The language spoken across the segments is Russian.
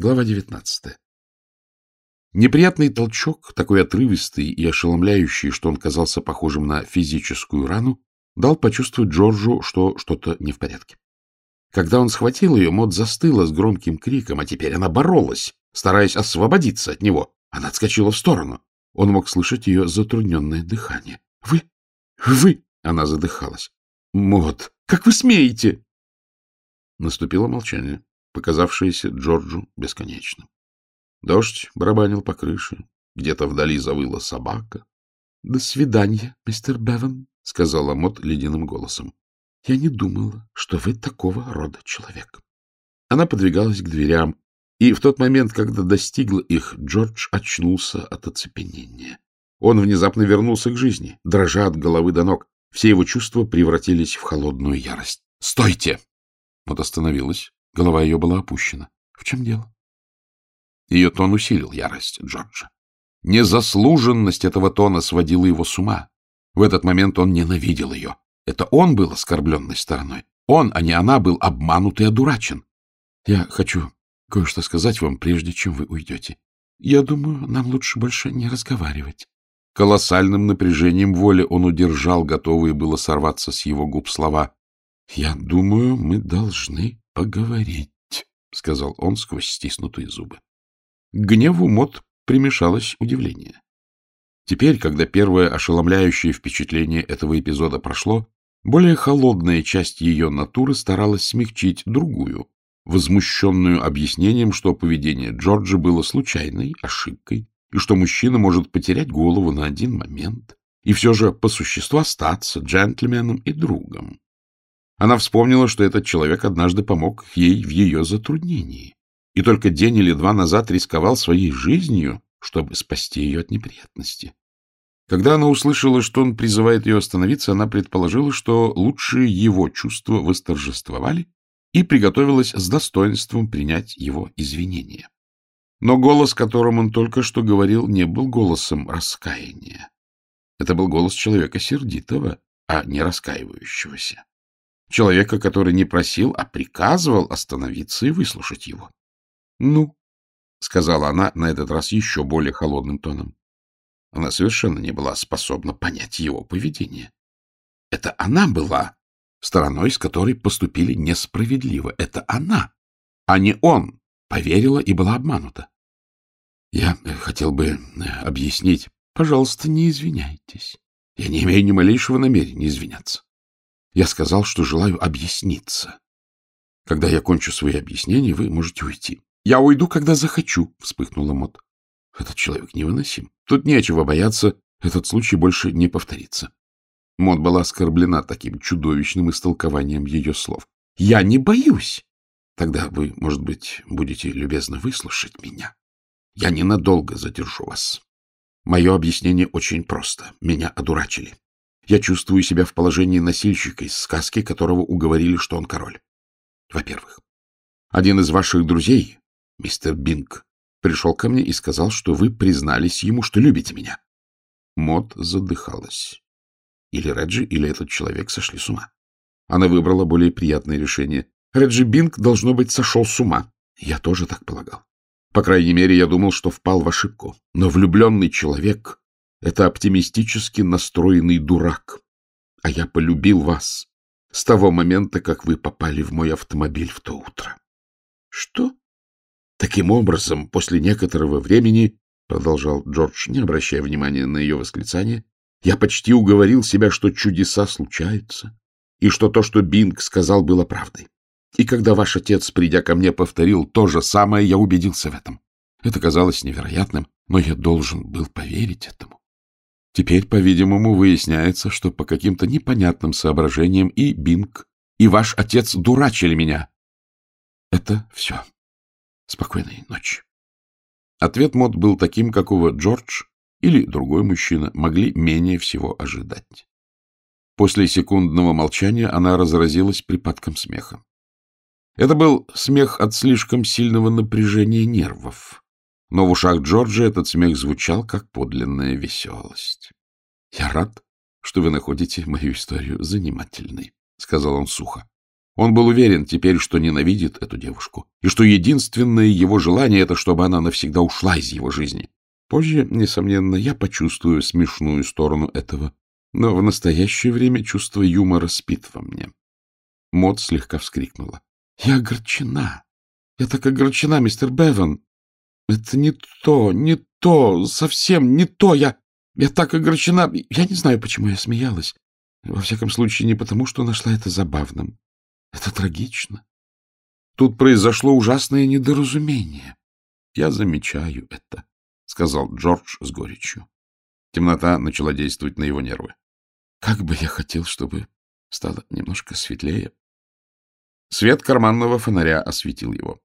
Глава девятнадцатая. Неприятный толчок, такой отрывистый и ошеломляющий, что он казался похожим на физическую рану, дал почувствовать Джорджу, что что-то не в порядке. Когда он схватил ее, Мот застыла с громким криком, а теперь она боролась, стараясь освободиться от него. Она отскочила в сторону. Он мог слышать ее затрудненное дыхание. — Вы... вы... — она задыхалась. — Мот, как вы смеете? Наступило молчание, показавшееся Джорджу бесконечным. Дождь барабанил по крыше. Где-то вдали завыла собака. — До свидания, мистер Беван, — сказала Мот ледяным голосом. — Я не думала, что вы такого рода человек. Она подвигалась к дверям, и в тот момент, когда достигла их, Джордж очнулся от оцепенения. Он внезапно вернулся к жизни, дрожа от головы до ног. Все его чувства превратились в холодную ярость. «Стойте!» Вот остановилась. Голова ее была опущена. «В чем дело?» Ее тон усилил ярость Джорджа. Незаслуженность этого тона сводила его с ума. В этот момент он ненавидел ее. Это он был оскорбленной стороной. Он, а не она, был обманут и одурачен. Я хочу кое-что сказать вам, прежде чем вы уйдете. Я думаю, нам лучше больше не разговаривать. Колоссальным напряжением воли он удержал готовые было сорваться с его губ слова. — Я думаю, мы должны поговорить, — сказал он сквозь стиснутые зубы. К гневу Мот примешалось удивление. Теперь, когда первое ошеломляющее впечатление этого эпизода прошло, более холодная часть ее натуры старалась смягчить другую, возмущенную объяснением, что поведение Джорджа было случайной ошибкой, и что мужчина может потерять голову на один момент, и все же по существу остаться джентльменом и другом. Она вспомнила, что этот человек однажды помог ей в ее затруднении, и только день или два назад рисковал своей жизнью, чтобы спасти ее от неприятности. Когда она услышала, что он призывает ее остановиться, она предположила, что лучшие его чувства восторжествовали, и приготовилась с достоинством принять его извинения. Но голос, которым он только что говорил, не был голосом раскаяния. Это был голос человека сердитого, а не раскаивающегося. Человека, который не просил, а приказывал остановиться и выслушать его. — Ну, — сказала она на этот раз еще более холодным тоном. Она совершенно не была способна понять его поведение. Это она была стороной, с которой поступили несправедливо. Это она, а не он, поверила и была обманута. Я хотел бы э, объяснить. Пожалуйста, не извиняйтесь. Я не имею ни малейшего намерения извиняться. Я сказал, что желаю объясниться. Когда я кончу свои объяснения, вы можете уйти. Я уйду, когда захочу, — вспыхнула Мот. Этот человек невыносим. Тут нечего бояться, этот случай больше не повторится. Мот была оскорблена таким чудовищным истолкованием ее слов. — Я не боюсь. Тогда вы, может быть, будете любезно выслушать меня. Я ненадолго задержу вас. Мое объяснение очень просто. Меня одурачили. Я чувствую себя в положении носильщика из сказки, которого уговорили, что он король. Во-первых, один из ваших друзей, мистер Бинг, пришел ко мне и сказал, что вы признались ему, что любите меня. Мот задыхалась. Или Реджи, или этот человек сошли с ума. Она выбрала более приятное решение. Реджи Бинг, должно быть, сошел с ума. Я тоже так полагал. По крайней мере, я думал, что впал в ошибку. Но влюбленный человек — это оптимистически настроенный дурак. А я полюбил вас с того момента, как вы попали в мой автомобиль в то утро. Что? Таким образом, после некоторого времени, — продолжал Джордж, не обращая внимания на ее восклицание, я почти уговорил себя, что чудеса случаются, и что то, что Бинг сказал, было правдой. И когда ваш отец, придя ко мне, повторил то же самое, я убедился в этом. Это казалось невероятным, но я должен был поверить этому. Теперь, по-видимому, выясняется, что по каким-то непонятным соображениям и Бинг, и ваш отец дурачили меня. Это все. Спокойной ночи. Ответ Мод был таким, какого Джордж или другой мужчина могли менее всего ожидать. После секундного молчания она разразилась припадком смеха. Это был смех от слишком сильного напряжения нервов, но в ушах Джорджа этот смех звучал как подлинная веселость. — Я рад, что вы находите мою историю занимательной, — сказал он сухо. Он был уверен теперь, что ненавидит эту девушку, и что единственное его желание — это чтобы она навсегда ушла из его жизни. Позже, несомненно, я почувствую смешную сторону этого, но в настоящее время чувство юмора спит во мне. Мод слегка вскрикнула. — Я огорчена. Я так огорчена, мистер Беван. Это не то, не то, совсем не то. Я, я так огорчена. Я не знаю, почему я смеялась. Во всяком случае, не потому, что нашла это забавным. Это трагично. Тут произошло ужасное недоразумение. Я замечаю это, — сказал Джордж с горечью. Темнота начала действовать на его нервы. Как бы я хотел, чтобы стало немножко светлее. Свет карманного фонаря осветил его.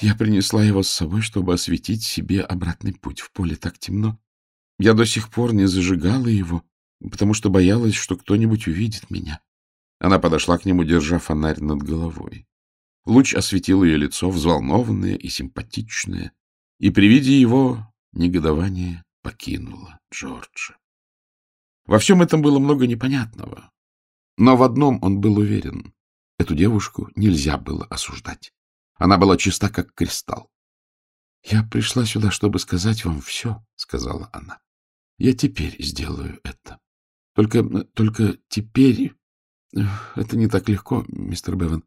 Я принесла его с собой, чтобы осветить себе обратный путь. В поле так темно. Я до сих пор не зажигала его, потому что боялась, что кто-нибудь увидит меня. Она подошла к нему, держа фонарь над головой. Луч осветил ее лицо, взволнованное и симпатичное, и при виде его негодование покинуло Джорджа. Во всем этом было много непонятного, но в одном он был уверен — эту девушку нельзя было осуждать. Она была чиста, как кристалл. — Я пришла сюда, чтобы сказать вам все, — сказала она. — Я теперь сделаю это. Только, только теперь это не так легко, мистер Беван.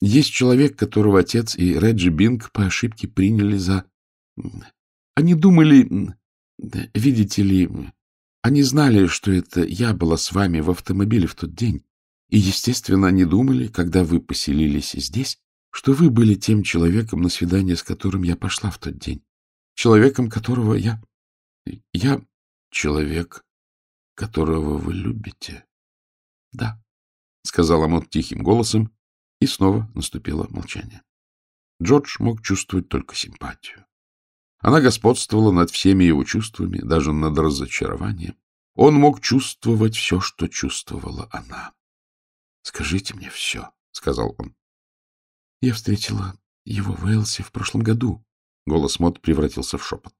Есть человек, которого отец и Реджи Бинг по ошибке приняли за... Они думали... Видите ли, они знали, что это я была с вами в автомобиле в тот день. И, естественно, они думали, когда вы поселились здесь, что вы были тем человеком, на свидание с которым я пошла в тот день. Человеком, которого я... Я человек, которого вы любите. — Да, — сказала Мот тихим голосом, и снова наступило молчание. Джордж мог чувствовать только симпатию. Она господствовала над всеми его чувствами, даже над разочарованием. Он мог чувствовать все, что чувствовала она. — Скажите мне все, — сказал он. — Я встретила его в Элсе в прошлом году. Голос Мот превратился в шепот.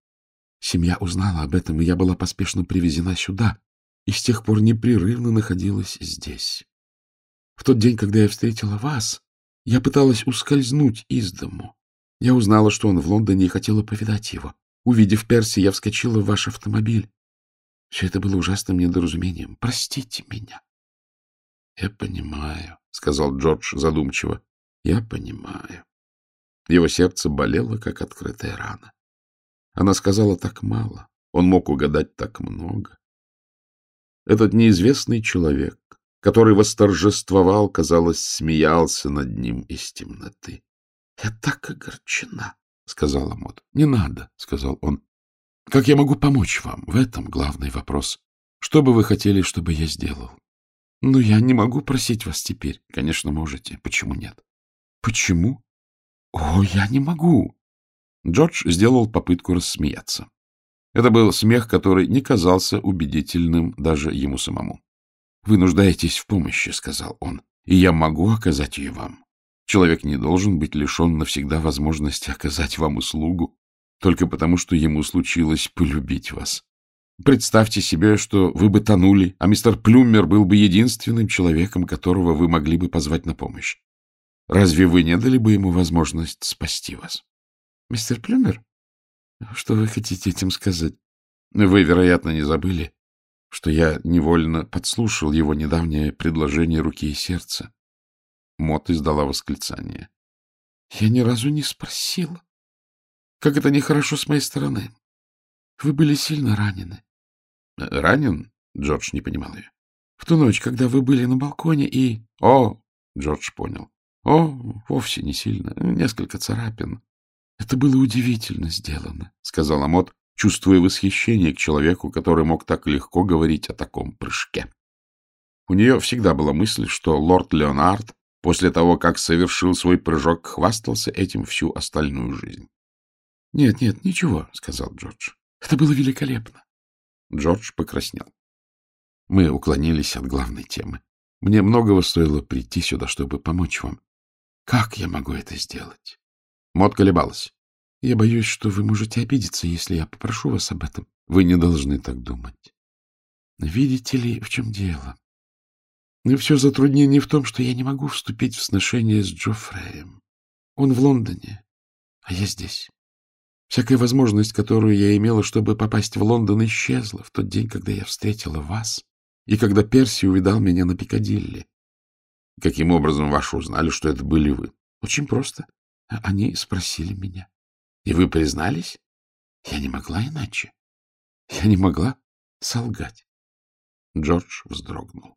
Семья узнала об этом, и я была поспешно привезена сюда, и с тех пор непрерывно находилась здесь. В тот день, когда я встретила вас, я пыталась ускользнуть из дому. Я узнала, что он в Лондоне и хотела повидать его. Увидев Перси, я вскочила в ваш автомобиль. Все это было ужасным недоразумением. Простите меня. — Я понимаю, — сказал Джордж задумчиво. — Я понимаю. Его сердце болело, как открытая рана. Она сказала так мало. Он мог угадать так много. Этот неизвестный человек, который восторжествовал, казалось, смеялся над ним из темноты. — Я так огорчена, — сказала Мот. — Не надо, — сказал он. — Как я могу помочь вам? В этом главный вопрос. Что бы вы хотели, чтобы я сделал? — Ну, я не могу просить вас теперь. — Конечно, можете. Почему нет? — Почему? — О, я не могу. Джордж сделал попытку рассмеяться. Это был смех, который не казался убедительным даже ему самому. — Вы нуждаетесь в помощи, — сказал он, — и я могу оказать ее вам. Человек не должен быть лишен навсегда возможности оказать вам услугу, только потому, что ему случилось полюбить вас. Представьте себе, что вы бы тонули, а мистер Плюмер был бы единственным человеком, которого вы могли бы позвать на помощь. Разве вы не дали бы ему возможность спасти вас? — Мистер Плюмер? Что вы хотите этим сказать? Вы, вероятно, не забыли, что я невольно подслушал его недавнее предложение руки и сердца. Мот издала восклицание. Я ни разу не спросила. Как это нехорошо с моей стороны. Вы были сильно ранены. Ранен? Джордж не понимал ее. В ту ночь, когда вы были на балконе и... О, Джордж понял. О, вовсе не сильно. Несколько царапин. — Это было удивительно сделано, — сказала Мот, чувствуя восхищение к человеку, который мог так легко говорить о таком прыжке. У нее всегда была мысль, что лорд Леонард после того, как совершил свой прыжок, хвастался этим всю остальную жизнь. — Нет, нет, ничего, — сказал Джордж. — Это было великолепно. Джордж покраснел. Мы уклонились от главной темы. Мне многого стоило прийти сюда, чтобы помочь вам. Как я могу это сделать? Мот колебалась. — Я боюсь, что вы можете обидеться, если я попрошу вас об этом. Вы не должны так думать. Видите ли, в чем дело? И все затруднение в том, что я не могу вступить в сношение с Джоффреем. Он в Лондоне, а я здесь. Всякая возможность, которую я имела, чтобы попасть в Лондон, исчезла в тот день, когда я встретила вас и когда Перси увидал меня на Пикадилли. Каким образом ваши узнали, что это были вы? Очень просто. Они спросили меня. И вы признались? Я не могла иначе. Я не могла солгать. Джордж вздрогнул.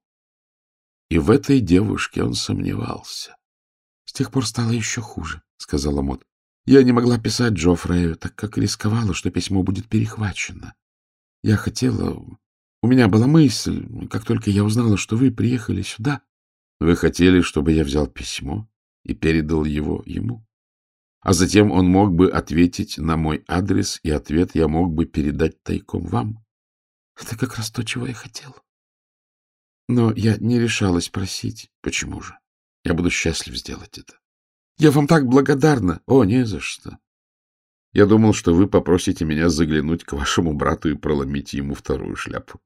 И в этой девушке он сомневался. — С тех пор стало еще хуже, — сказала Мот. Я не могла писать Джоффрею, так как рисковала, что письмо будет перехвачено. Я хотела... У меня была мысль, как только я узнала, что вы приехали сюда... Вы хотели, чтобы я взял письмо и передал его ему? А затем он мог бы ответить на мой адрес, и ответ я мог бы передать тайком вам. Это как раз то, чего я хотела. Но я не решалась просить. Почему же? Я буду счастлив сделать это. Я вам так благодарна. О, не за что. Я думал, что вы попросите меня заглянуть к вашему брату и проломить ему вторую шляпу.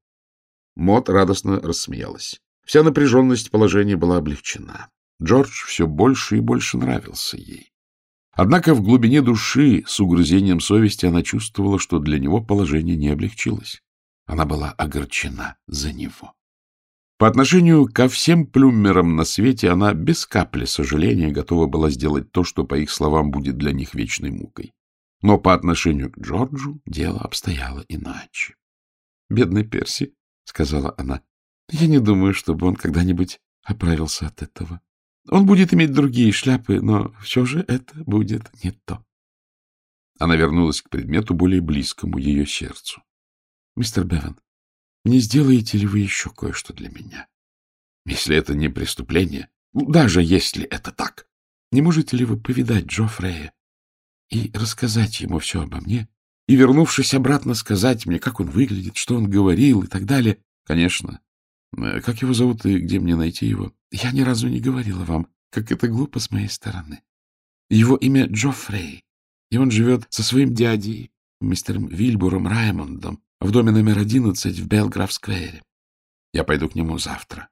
Мот радостно рассмеялась. Вся напряженность положения была облегчена. Джордж все больше и больше нравился ей. Однако в глубине души, с угрызением совести, она чувствовала, что для него положение не облегчилось. Она была огорчена за него. По отношению ко всем плюмерам на свете она без капли сожаления готова была сделать то, что, по их словам, будет для них вечной мукой. Но по отношению к Джорджу дело обстояло иначе. — Бедный Перси, — сказала она, — я не думаю, чтобы он когда-нибудь оправился от этого. Он будет иметь другие шляпы, но все же это будет не то. Она вернулась к предмету, более близкому ее сердцу. — Мистер Беван, не сделаете ли вы еще кое-что для меня? Если это не преступление, даже если это так, не можете ли вы повидать Джо Фрея и рассказать ему все обо мне, и, вернувшись обратно, сказать мне, как он выглядит, что он говорил и так далее? Конечно. Э, как его зовут и где мне найти его? Я ни разу не говорила вам, как это глупо с моей стороны. Его имя Джо Фрей, и он живет со своим дядей, мистером Вильбуром Раймондом, в доме номер одиннадцать в Белграф-сквере. Я пойду к нему завтра.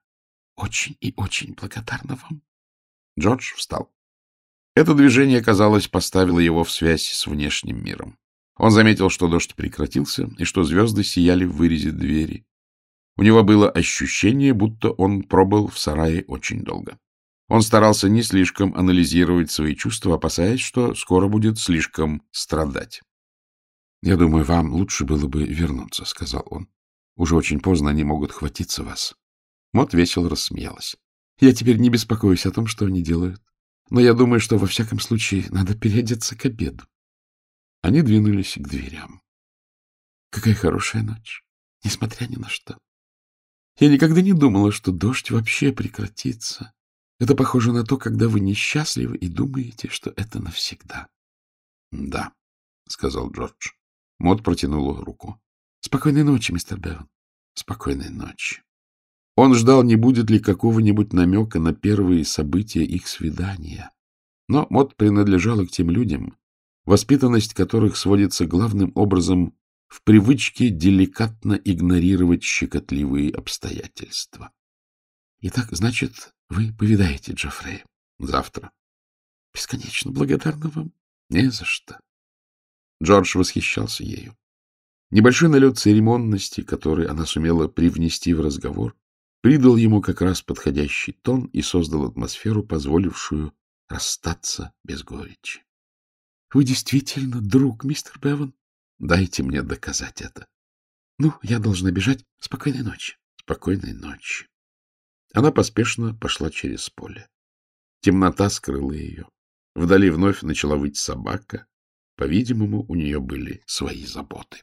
Очень и очень благодарна вам. Джордж встал. Это движение, казалось, поставило его в связь с внешним миром. Он заметил, что дождь прекратился и что звезды сияли в вырезе двери. У него было ощущение, будто он пробыл в сарае очень долго. Он старался не слишком анализировать свои чувства, опасаясь, что скоро будет слишком страдать. — Я думаю, вам лучше было бы вернуться, — сказал он. — Уже очень поздно они могут хватиться вас. Мот весело рассмеялась. — Я теперь не беспокоюсь о том, что они делают. Но я думаю, что во всяком случае надо переодеться к обеду. Они двинулись к дверям. Какая хорошая ночь, несмотря ни на что. Я никогда не думала, что дождь вообще прекратится. Это похоже на то, когда вы несчастливы и думаете, что это навсегда. — Да, — сказал Джордж. Мот протянула руку. — Спокойной ночи, мистер Беван. Спокойной ночи. Он ждал, не будет ли какого-нибудь намека на первые события их свидания. Но Мот принадлежала к тем людям, воспитанность которых сводится главным образом в привычке деликатно игнорировать щекотливые обстоятельства. — Итак, значит, вы повидаете Джоффрея завтра. — Бесконечно благодарна вам. — Не за что. Джордж восхищался ею. Небольшой налет церемонности, который она сумела привнести в разговор, придал ему как раз подходящий тон и создал атмосферу, позволившую расстаться без горечи. — Вы действительно друг, мистер Беван? Дайте мне доказать это. — Ну, я должна бежать. Спокойной ночи. Спокойной ночи. Она поспешно пошла через поле. Темнота скрыла ее. Вдали вновь начала выть собака. По-видимому, у нее были свои заботы.